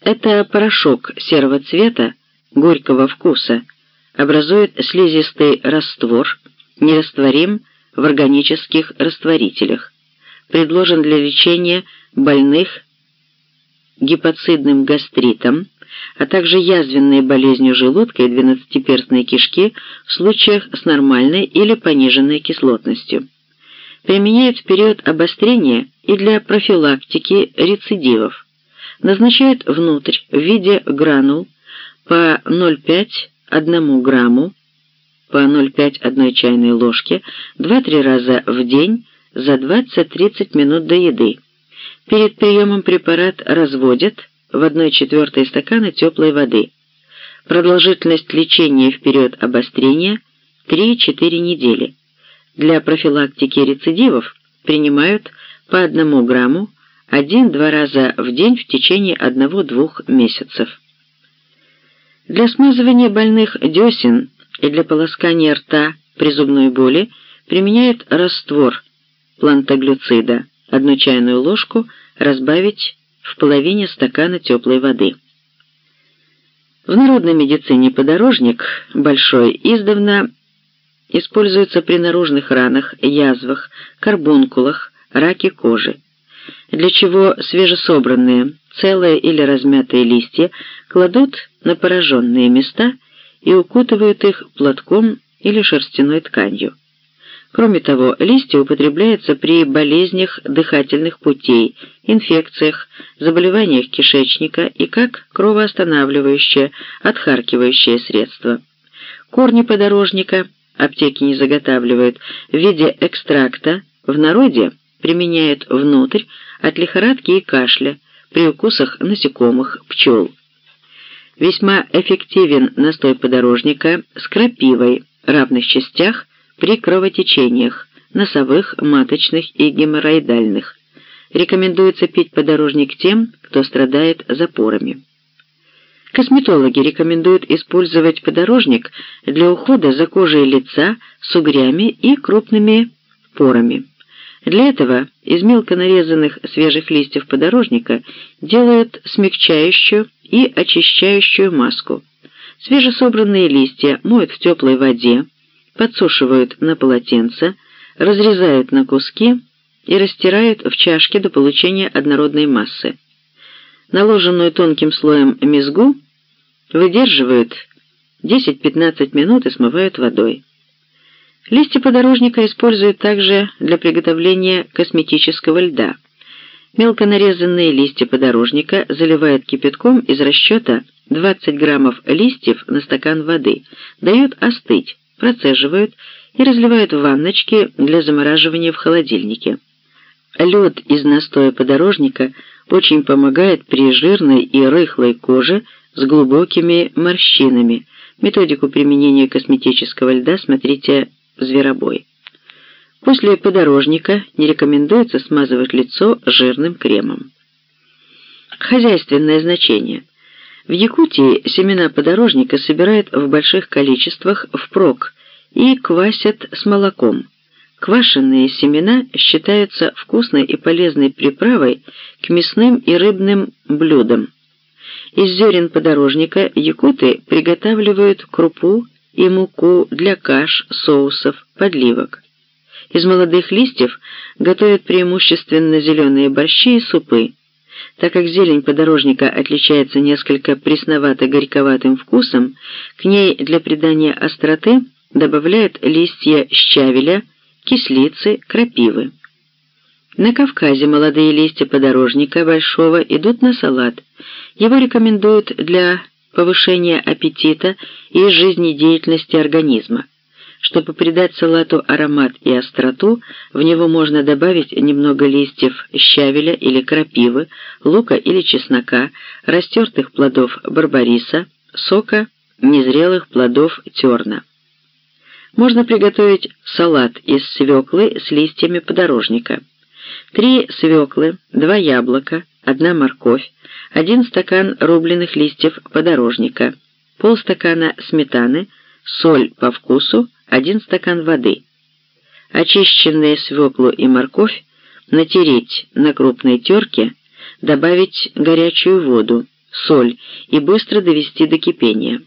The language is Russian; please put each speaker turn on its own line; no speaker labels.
Это порошок серого цвета, горького вкуса, образует слизистый раствор, нерастворим в органических растворителях. Предложен для лечения больных гепацидным гастритом, а также язвенной болезнью желудка и двенадцатиперстной кишки в случаях с нормальной или пониженной кислотностью. Применяют в период обострения и для профилактики рецидивов. Назначают внутрь в виде гранул по 0,5-1 грамму по 0,5-1 чайной ложке 2-3 раза в день за 20-30 минут до еды. Перед приемом препарат разводят в 1 четвертой стакана теплой воды. Продолжительность лечения в период обострения 3-4 недели. Для профилактики рецидивов принимают по 1 грамму 1-2 раза в день в течение 1-2 месяцев. Для смазывания больных десен и для полоскания рта при зубной боли применяют раствор плантаглюцида, одну чайную ложку разбавить в половине стакана теплой воды. В народной медицине подорожник большой издавна используется при наружных ранах, язвах, карбункулах, раке кожи, для чего свежесобранные, целые или размятые листья кладут на пораженные места и укутывают их платком или шерстяной тканью. Кроме того, листья употребляются при болезнях дыхательных путей, инфекциях, заболеваниях кишечника и как кровоостанавливающее, отхаркивающее средство. Корни подорожника аптеки не заготавливают в виде экстракта, в народе применяют внутрь от лихорадки и кашля при укусах насекомых, пчел. Весьма эффективен настой подорожника с крапивой в равных частях при кровотечениях, носовых, маточных и геморроидальных. Рекомендуется пить подорожник тем, кто страдает запорами. Косметологи рекомендуют использовать подорожник для ухода за кожей лица с угрями и крупными порами. Для этого из мелко нарезанных свежих листьев подорожника делают смягчающую и очищающую маску. Свежесобранные листья моют в теплой воде, подсушивают на полотенце, разрезают на куски и растирают в чашке до получения однородной массы. Наложенную тонким слоем мезгу выдерживают 10-15 минут и смывают водой. Листья подорожника используют также для приготовления косметического льда. Мелко нарезанные листья подорожника заливают кипятком из расчета 20 граммов листьев на стакан воды, дают остыть, процеживают и разливают в ванночки для замораживания в холодильнике. Лед из настоя подорожника очень помогает при жирной и рыхлой коже с глубокими морщинами. Методику применения косметического льда смотрите «Зверобой». После подорожника не рекомендуется смазывать лицо жирным кремом. Хозяйственное значение – в Якутии семена подорожника собирают в больших количествах впрок и квасят с молоком. Квашеные семена считаются вкусной и полезной приправой к мясным и рыбным блюдам. Из зерен подорожника якуты приготавливают крупу и муку для каш, соусов, подливок. Из молодых листьев готовят преимущественно зеленые борщи и супы. Так как зелень подорожника отличается несколько пресновато-горьковатым вкусом, к ней для придания остроты добавляют листья щавеля, кислицы, крапивы. На Кавказе молодые листья подорожника большого идут на салат. Его рекомендуют для повышения аппетита и жизнедеятельности организма. Чтобы придать салату аромат и остроту, в него можно добавить немного листьев щавеля или крапивы, лука или чеснока, растертых плодов барбариса, сока незрелых плодов терна. Можно приготовить салат из свеклы с листьями подорожника. Три свеклы, два яблока, одна морковь, один стакан рубленых листьев подорожника, полстакана сметаны, соль по вкусу, один стакан воды. Очищенные свеклу и морковь натереть на крупной терке, добавить горячую воду, соль и быстро довести до кипения.